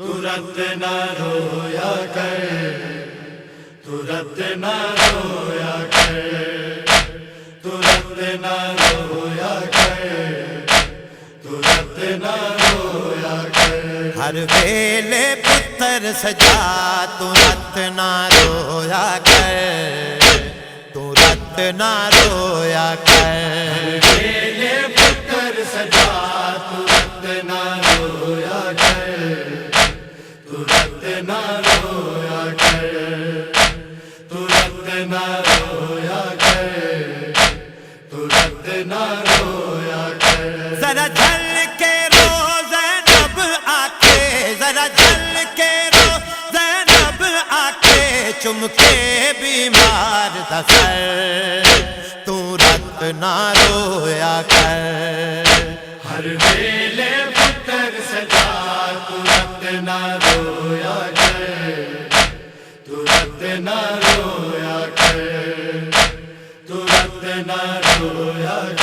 ترت نہ رویا کرے ترت نہ رویا کرے ترت نہ رویا کرے ترت نہ رویا کر۔ ہر ویلے پتر سجا ترت نہ رویا کر ترت نہ رویا کر۔ رویا کر۔ ذرا جھل زینب آکے ذرا جھل کے زینب آکے چمکے بیمار دسر تو رت نہ رویا کر۔ ہر ویلے پتر سجا تو رت نہ رویا کر۔ تو رت نہ رویا کر۔ تو رت نہ رویا کر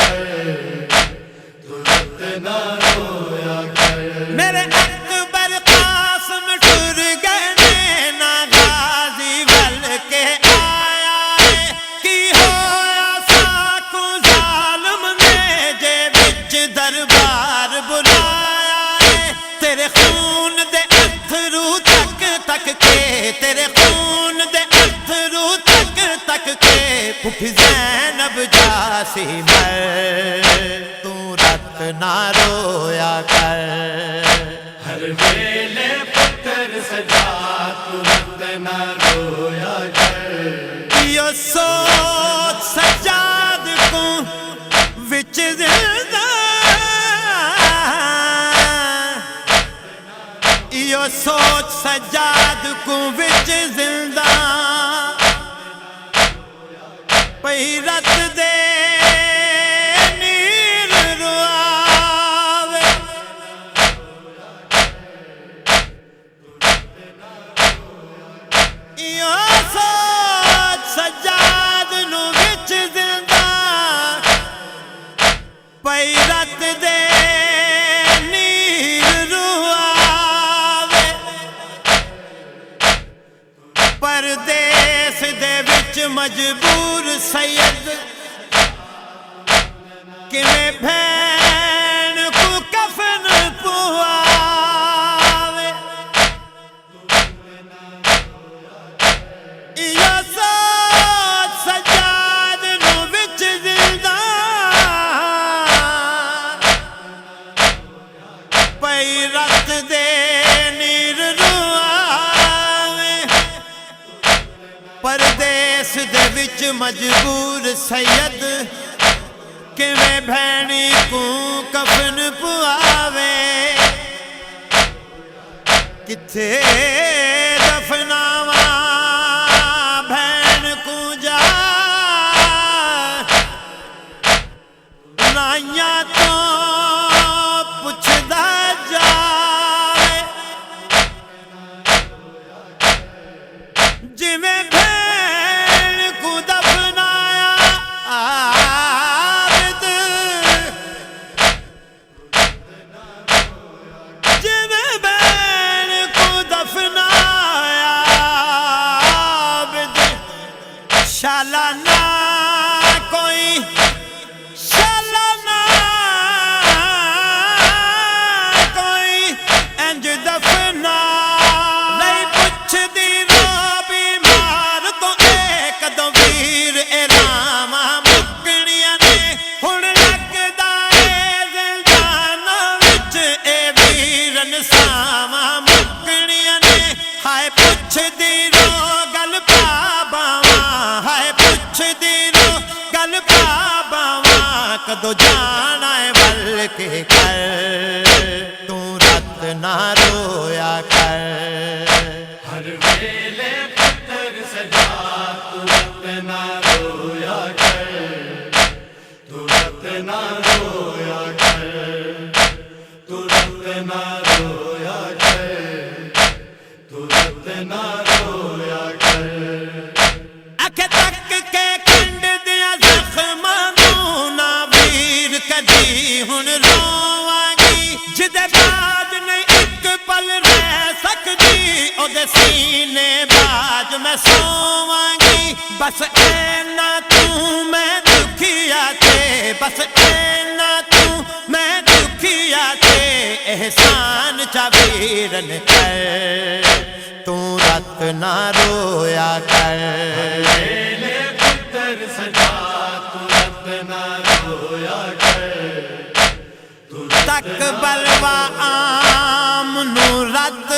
زینب جاسی مر تو رت نہ رویا کر۔ ہر ویلے پتر سجا تو رت نہ رویا کر۔ یہ سوچ سجاد کو وچ زندہ۔ یہ سوچ سجاد کو وچ زندہ۔ ਪਰਦੇਸ ਦੇ ਵਿੱਚ ਮਜਬੂਰ ਸੈਦ ਕਿਵੇਂ ਭੈਣ کتھے شالانہ کوئی تو رت نہ رویا کر ہر ویلے پتھر سجا تو رت نہ رویا کر تو رت نہ رویا کر تو رت نہ رویا کر تو رت نہ بس اے نہ تو میں دکھیا تھے، بس اے نہ تو میں دکھیا تھے، احسان چبیرن کر۔ تو رت نہ رویا کر۔ رویا کر تک بلوا آم نورت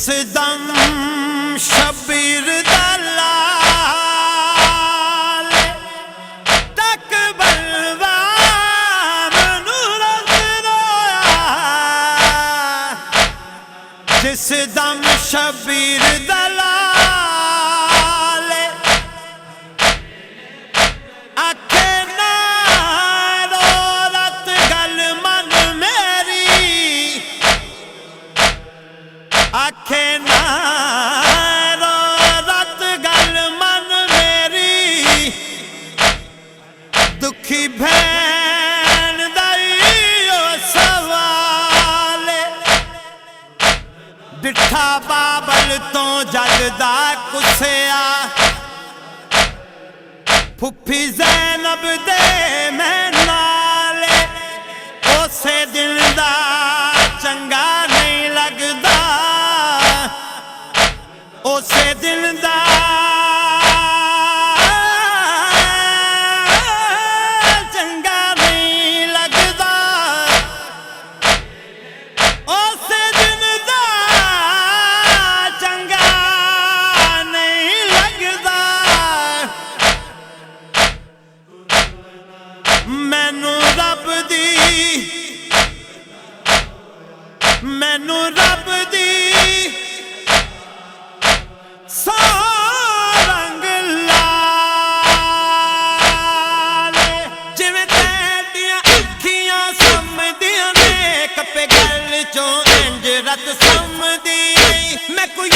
اس دم شبیر دلال تک بلوام نور رویا جس دم شبیر دلال آکھے نارو رت گل من میری دکھی دئیو سوال ڈٹھا بابل تو جلدہ کسیا پھپھی زینب دے مینو رب دی سارنگ لال جویں تیریاں اکھیاں سمدیاں نے کپے گل چوں انج سمدی میں کوئی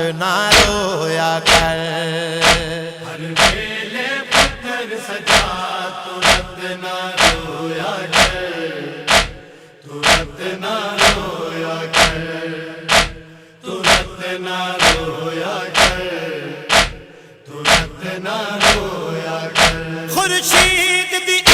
سخت نہ رویا کر ہر ویلے پتھر سجا ترت نہ رویا کر ترت نہ رویا کر ترت نہ رویا کر ترت نہ رویا کر خورشید دی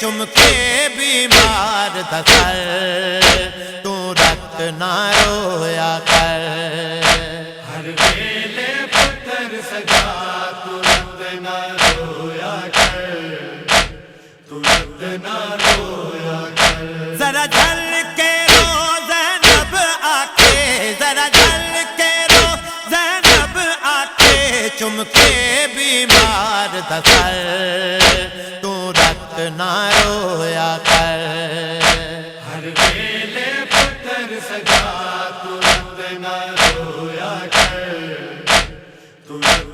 چم کے بیمار دخل، تو رکھ نہ رویا کر۔ ہر ویلے پتھر سجا، تو رکھ نہ رویا کر۔ تو رکھ نہ رویا کر۔ ذرا جھل کے رو، زینب آکے ذرا جھل کے رو، زینب آکے چم کے بیمار دخل۔